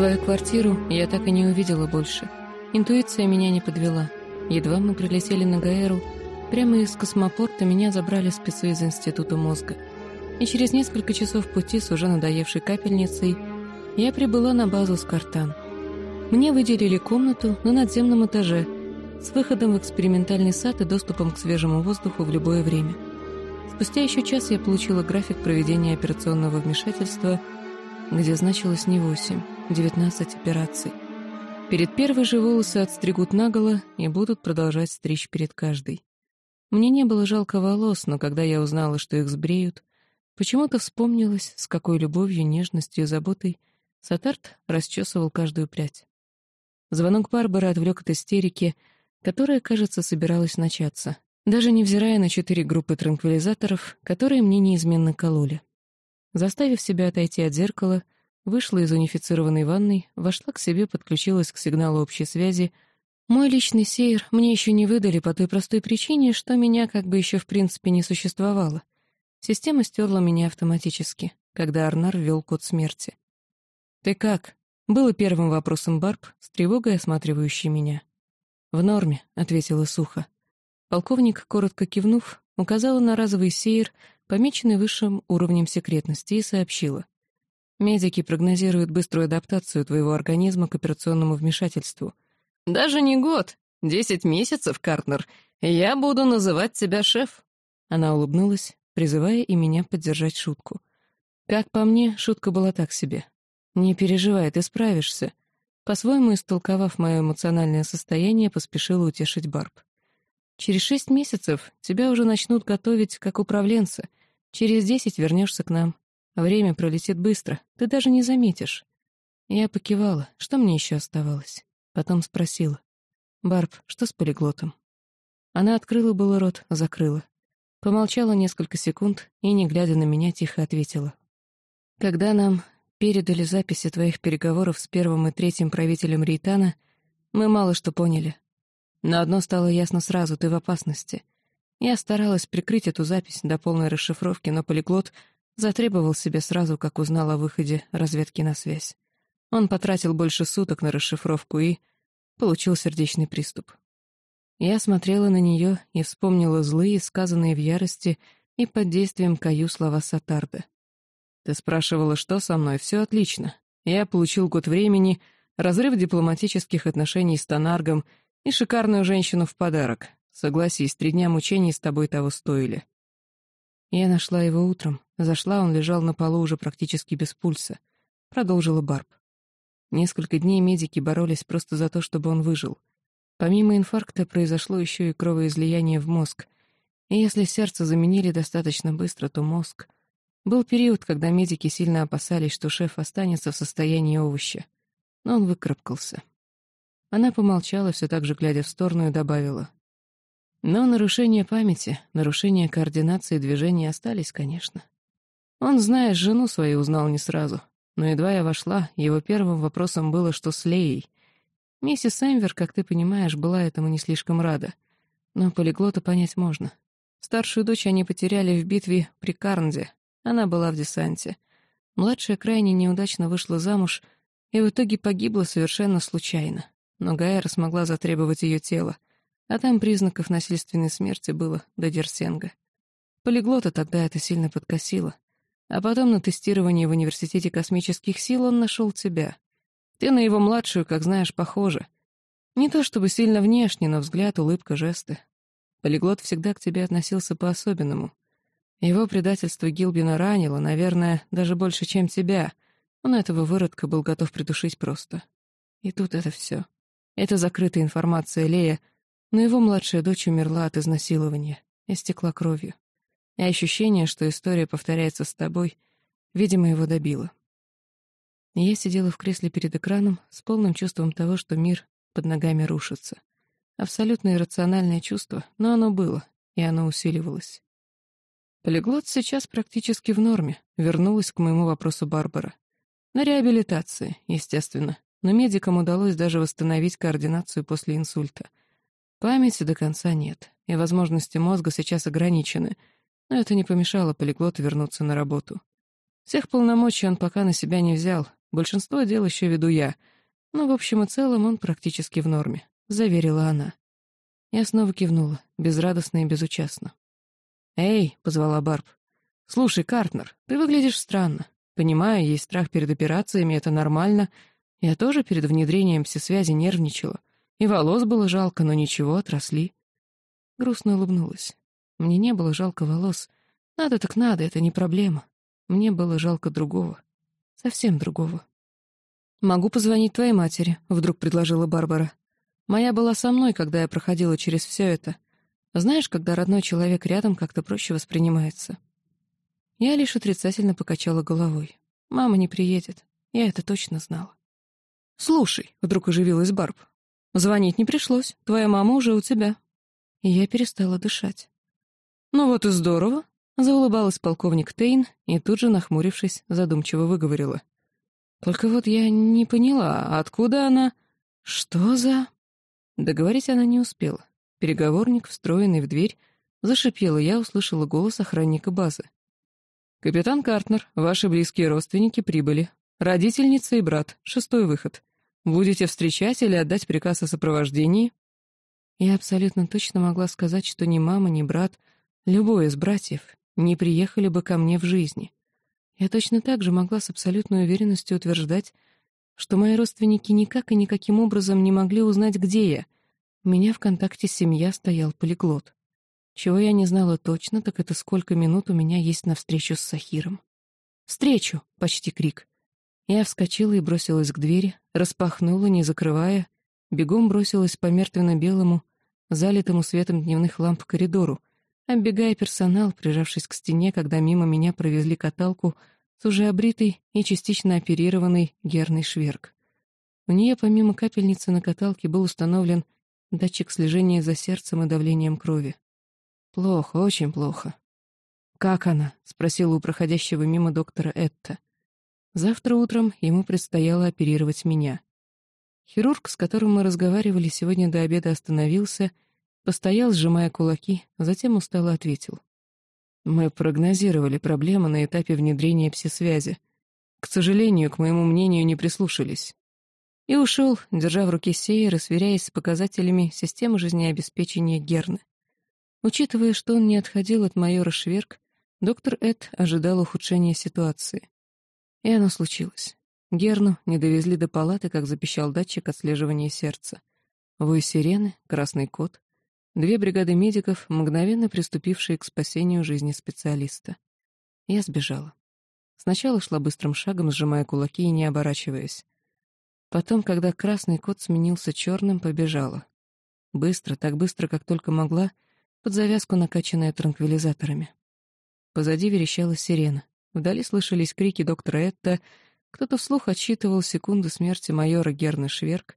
Свою квартиру я так и не увидела больше. Интуиция меня не подвела. Едва мы прилетели на Гаэру, прямо из космопорта меня забрали спецы из Института мозга. И через несколько часов пути с уже надоевшей капельницей я прибыла на базу Скартан. Мне выделили комнату на надземном этаже с выходом в экспериментальный сад и доступом к свежему воздуху в любое время. Спустя еще час я получила график проведения операционного вмешательства, где значилось не 8, 19 операций. Перед первой же волосы отстригут наголо и будут продолжать стричь перед каждой. Мне не было жалко волос, но когда я узнала, что их сбреют, почему-то вспомнилось, с какой любовью, нежностью и заботой Сатарт расчесывал каждую прядь. Звонок Барбары отвлек от истерики, которая, кажется, собиралась начаться, даже невзирая на четыре группы транквилизаторов, которые мне неизменно кололи. Заставив себя отойти от зеркала, вышла из унифицированной ванной, вошла к себе, подключилась к сигналу общей связи. Мой личный сейр мне еще не выдали по той простой причине, что меня как бы еще в принципе не существовало. Система стерла меня автоматически, когда Арнар ввел код смерти. «Ты как?» — было первым вопросом Барб, с тревогой осматривающей меня. «В норме», — ответила сухо. Полковник, коротко кивнув, указала на разовый сейр, помеченный высшим уровнем секретности, и сообщила. «Медики прогнозируют быструю адаптацию твоего организма к операционному вмешательству. Даже не год, десять месяцев, Картнер. Я буду называть тебя шеф». Она улыбнулась, призывая и меня поддержать шутку. Как по мне, шутка была так себе. «Не переживай, ты справишься». По-своему, истолковав мое эмоциональное состояние, поспешила утешить Барб. Через шесть месяцев тебя уже начнут готовить как управленца. Через десять вернешься к нам. Время пролетит быстро, ты даже не заметишь. Я покивала, что мне еще оставалось. Потом спросила. «Барб, что с полиглотом?» Она открыла было рот, закрыла. Помолчала несколько секунд и, не глядя на меня, тихо ответила. «Когда нам передали записи твоих переговоров с первым и третьим правителем Рейтана, мы мало что поняли. Но одно стало ясно сразу — ты в опасности. Я старалась прикрыть эту запись до полной расшифровки, но полиглот затребовал себе сразу, как узнал о выходе разведки на связь. Он потратил больше суток на расшифровку и получил сердечный приступ. Я смотрела на нее и вспомнила злые, сказанные в ярости и под действием Каю слова Сатарда. «Ты спрашивала, что со мной? Все отлично. Я получил год времени, разрыв дипломатических отношений с Тонаргом и шикарную женщину в подарок. Согласись, три дня мучений с тобой того стоили. Я нашла его утром. Зашла, он лежал на полу уже практически без пульса. Продолжила Барб. Несколько дней медики боролись просто за то, чтобы он выжил. Помимо инфаркта произошло еще и кровоизлияние в мозг. И если сердце заменили достаточно быстро, то мозг... Был период, когда медики сильно опасались, что шеф останется в состоянии овоща. Но он выкарабкался. Она помолчала, все так же глядя в сторону, и добавила. Но нарушения памяти, нарушения координации движения остались, конечно. Он, зная жену свою, узнал не сразу. Но едва я вошла, его первым вопросом было, что с Леей. Миссис Эмвер, как ты понимаешь, была этому не слишком рада. Но полиглота понять можно. Старшую дочь они потеряли в битве при Карнде. Она была в десанте. Младшая крайне неудачно вышла замуж и в итоге погибла совершенно случайно но Гайра смогла затребовать ее тело, а там признаков насильственной смерти было до Дерсенга. Полиглота тогда это сильно подкосило. А потом на тестировании в Университете космических сил он нашел тебя. Ты на его младшую, как знаешь, похожа. Не то чтобы сильно внешне, но взгляд, улыбка, жесты. Полиглот всегда к тебе относился по-особенному. Его предательство Гилбина ранило, наверное, даже больше, чем тебя. Он этого выродка был готов придушить просто. И тут это все. Это закрытая информация Лея, но его младшая дочь умерла от изнасилования, истекла кровью. И ощущение, что история повторяется с тобой, видимо, его добило. я сидела в кресле перед экраном с полным чувством того, что мир под ногами рушится. Абсолютно иррациональное чувство, но оно было, и оно усиливалось. Полиглот сейчас практически в норме, вернулась к моему вопросу Барбара. На реабилитации, естественно но медикам удалось даже восстановить координацию после инсульта. Памяти до конца нет, и возможности мозга сейчас ограничены, но это не помешало полиглоту вернуться на работу. Всех полномочий он пока на себя не взял, Большинство дел еще веду я. Но в общем и целом он практически в норме», — заверила она. Я снова кивнула, безрадостно и безучастно. «Эй», — позвала Барб. «Слушай, Картнер, ты выглядишь странно. Понимаю, есть страх перед операциями, это нормально. Я тоже перед внедрением всесвязи нервничала. И волос было жалко, но ничего, отросли». Грустно улыбнулась. Мне не было жалко волос. Надо так надо, это не проблема. Мне было жалко другого. Совсем другого. «Могу позвонить твоей матери», — вдруг предложила Барбара. «Моя была со мной, когда я проходила через все это. Знаешь, когда родной человек рядом, как-то проще воспринимается». Я лишь отрицательно покачала головой. «Мама не приедет. Я это точно знала». «Слушай», — вдруг оживилась Барб, — «звонить не пришлось. Твоя мама уже у тебя». И я перестала дышать. «Ну вот и здорово», — заулыбалась полковник Тейн и тут же, нахмурившись, задумчиво выговорила. «Только вот я не поняла, откуда она... Что за...» Договорить она не успела. Переговорник, встроенный в дверь, зашипел, и я услышала голос охранника базы. «Капитан Картнер, ваши близкие родственники прибыли. Родительница и брат, шестой выход. Будете встречать или отдать приказ о сопровождении?» Я абсолютно точно могла сказать, что ни мама, ни брат, любой из братьев, не приехали бы ко мне в жизни. Я точно так же могла с абсолютной уверенностью утверждать, что мои родственники никак и никаким образом не могли узнать, где я. У меня в контакте семья стоял полиглот. Чего я не знала точно, так это сколько минут у меня есть на встречу с Сахиром. «Встречу!» — почти крик. Я вскочила и бросилась к двери, распахнула, не закрывая, бегом бросилась по мертвенно-белому, залитому светом дневных ламп коридору, оббегая персонал, прижавшись к стене, когда мимо меня провезли каталку с уже обритой и частично оперированной Герной Шверк. У нее помимо капельницы на каталке был установлен датчик слежения за сердцем и давлением крови. Плохо, очень плохо. «Как она?» — спросила у проходящего мимо доктора Этта. Завтра утром ему предстояло оперировать меня. Хирург, с которым мы разговаривали сегодня до обеда, остановился, постоял, сжимая кулаки, затем устало ответил. «Мы прогнозировали проблемы на этапе внедрения псисвязи. К сожалению, к моему мнению, не прислушались». И ушел, держа в руке сейер и сверяясь с показателями системы жизнеобеспечения Герны. Учитывая, что он не отходил от майора Шверк, доктор Эд ожидал ухудшения ситуации. И оно случилось. Герну не довезли до палаты, как запищал датчик отслеживания сердца. Вой сирены, красный кот. Две бригады медиков, мгновенно приступившие к спасению жизни специалиста. Я сбежала. Сначала шла быстрым шагом, сжимая кулаки и не оборачиваясь. Потом, когда красный кот сменился черным, побежала. Быстро, так быстро, как только могла — под завязку накачанная транквилизаторами. Позади верещала сирена. Вдали слышались крики доктора Этта, кто-то вслух отсчитывал секунды смерти майора Герна Шверк,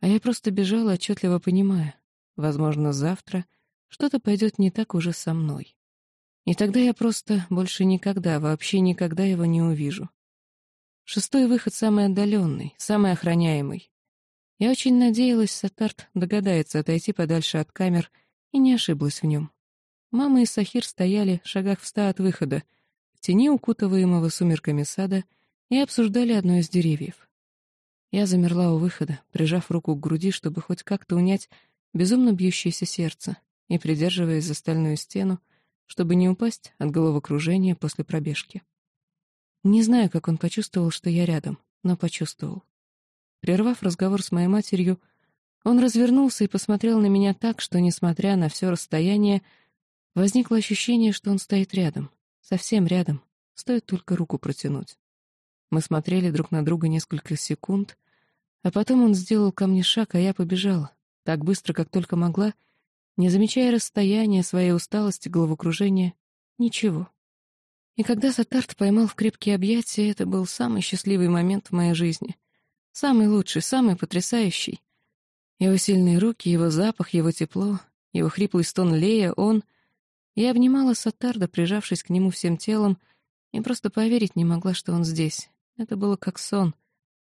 а я просто бежала, отчетливо понимая, возможно, завтра что-то пойдет не так уже со мной. И тогда я просто больше никогда, вообще никогда его не увижу. Шестой выход самый отдаленный, самый охраняемый. Я очень надеялась, Сатарт догадается отойти подальше от камер — и не ошиблась в нем. Мама и Сахир стояли в шагах в ста от выхода, тени укутываемого сумерками сада, и обсуждали одно из деревьев. Я замерла у выхода, прижав руку к груди, чтобы хоть как-то унять безумно бьющееся сердце, и придерживаясь за стальную стену, чтобы не упасть от головокружения после пробежки. Не знаю, как он почувствовал, что я рядом, но почувствовал. Прервав разговор с моей матерью, он развернулся и посмотрел на меня так, что, несмотря на все расстояние, возникло ощущение, что он стоит рядом, совсем рядом, стоит только руку протянуть. Мы смотрели друг на друга несколько секунд, а потом он сделал ко мне шаг, а я побежала, так быстро, как только могла, не замечая расстояния, своей усталости, головокружения, ничего. И когда Сатарт поймал в крепкие объятия, это был самый счастливый момент в моей жизни. Самый лучший, самый потрясающий. Его сильные руки, его запах, его тепло, его хриплый стон Лея, он... Я обнимала Сатарда, прижавшись к нему всем телом, и просто поверить не могла, что он здесь. Это было как сон,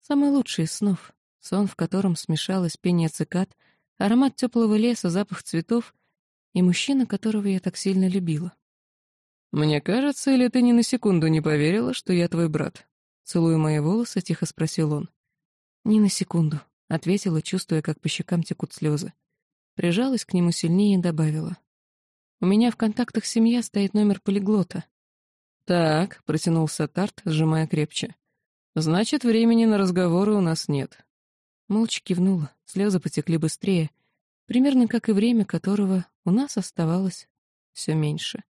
самый лучший из снов. Сон, в котором смешалось пение цикад, аромат теплого леса, запах цветов и мужчина, которого я так сильно любила. «Мне кажется, или ты ни на секунду не поверила, что я твой брат?» Целуя мои волосы, тихо спросил он. «Ни на секунду», — ответила, чувствуя, как по щекам текут слезы. Прижалась к нему сильнее и добавила. «У меня в контактах семья стоит номер полиглота». «Так», — протянул Сатарт, сжимая крепче. «Значит, времени на разговоры у нас нет». Молча кивнула, слезы потекли быстрее, примерно как и время которого у нас оставалось все меньше.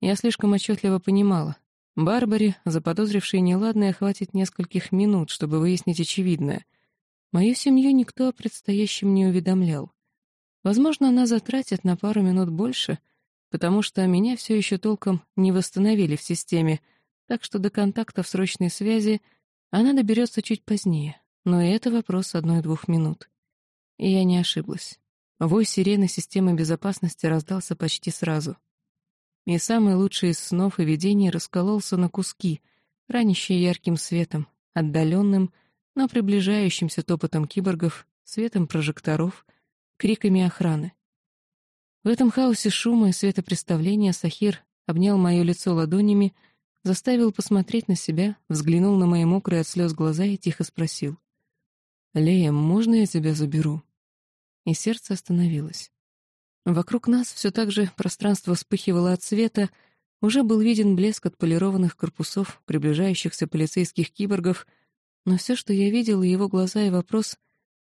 Я слишком отчетливо понимала. Барбаре, заподозрившей неладное, хватит нескольких минут, чтобы выяснить очевидное. Мою семью никто о предстоящем не уведомлял. Возможно, она затратит на пару минут больше, потому что меня все еще толком не восстановили в системе, так что до контактов срочной связи она доберется чуть позднее. Но и это вопрос одной-двух минут. И я не ошиблась. Вой сирены системы безопасности раздался почти сразу — и самый лучший из снов и видений раскололся на куски, ранящие ярким светом, отдаленным, но приближающимся топотом киборгов, светом прожекторов, криками охраны. В этом хаосе шума и светопреставления Сахир обнял мое лицо ладонями, заставил посмотреть на себя, взглянул на мои мокрые от слез глаза и тихо спросил. «Лея, можно я тебя заберу?» И сердце остановилось. Вокруг нас все так же пространство вспыхивало от света, уже был виден блеск отполированных корпусов приближающихся полицейских киборгов, но все, что я видела, его глаза и вопрос,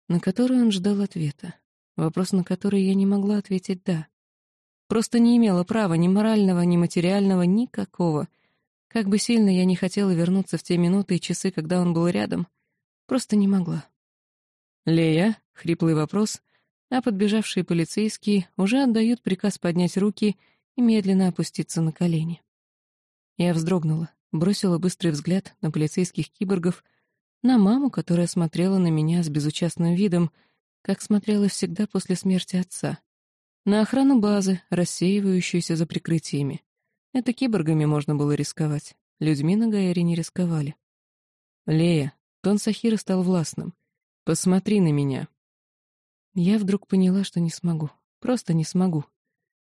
на который он ждал ответа. Вопрос, на который я не могла ответить «да». Просто не имела права ни морального, ни материального, никакого. Как бы сильно я не хотела вернуться в те минуты и часы, когда он был рядом, просто не могла. «Лея?» — хриплый вопрос, а подбежавшие полицейские уже отдают приказ поднять руки и медленно опуститься на колени. Я вздрогнула, бросила быстрый взгляд на полицейских киборгов, на маму, которая смотрела на меня с безучастным видом, как смотрела всегда после смерти отца, на охрану базы, рассеивающуюся за прикрытиями. Это киборгами можно было рисковать, людьми на Гаэре не рисковали. «Лея», тон Сахира стал властным, — «посмотри на меня». Я вдруг поняла, что не смогу. Просто не смогу.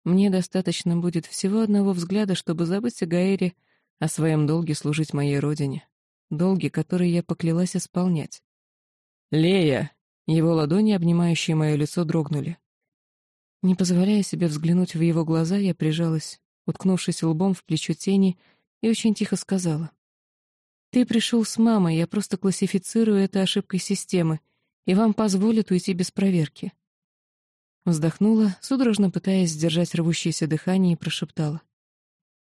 Мне достаточно будет всего одного взгляда, чтобы забыть о Гаэре, о своем долге служить моей родине. Долге, который я поклялась исполнять. «Лея!» Его ладони, обнимающие мое лицо, дрогнули. Не позволяя себе взглянуть в его глаза, я прижалась, уткнувшись лбом в плечо тени, и очень тихо сказала. «Ты пришел с мамой, я просто классифицирую это ошибкой системы, и вам позволят уйти без проверки». Вздохнула, судорожно пытаясь сдержать рвущееся дыхание, и прошептала.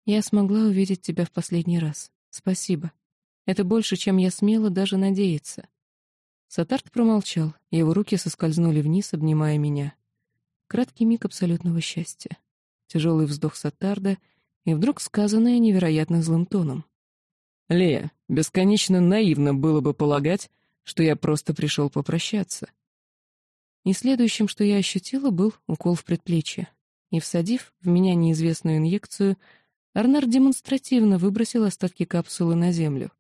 «Я смогла увидеть тебя в последний раз. Спасибо. Это больше, чем я смела даже надеяться». Сатарт промолчал, его руки соскользнули вниз, обнимая меня. Краткий миг абсолютного счастья. Тяжелый вздох Сатарда и вдруг сказанное невероятно злым тоном. «Лея, бесконечно наивно было бы полагать, что я просто пришел попрощаться. И следующим, что я ощутила, был укол в предплечье. И, всадив в меня неизвестную инъекцию, Арнар демонстративно выбросил остатки капсулы на землю.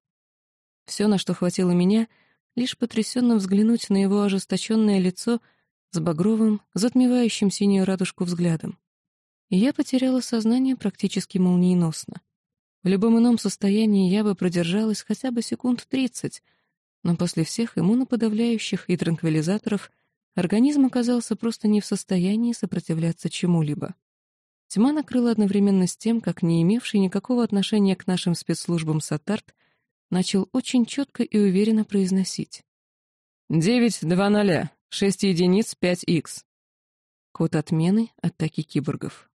Все, на что хватило меня, лишь потрясенно взглянуть на его ожесточенное лицо с багровым, затмевающим синюю радужку взглядом. Я потеряла сознание практически молниеносно. В любом ином состоянии я бы продержалась хотя бы секунд тридцать — но после всех иммуноподавляющих и транквилизаторов организм оказался просто не в состоянии сопротивляться чему-либо. Тьма накрыла одновременно с тем, как не имевший никакого отношения к нашим спецслужбам Сатарт начал очень четко и уверенно произносить. «Девять, два ноля, шесть единиц, пять икс». Код отмены атаки киборгов.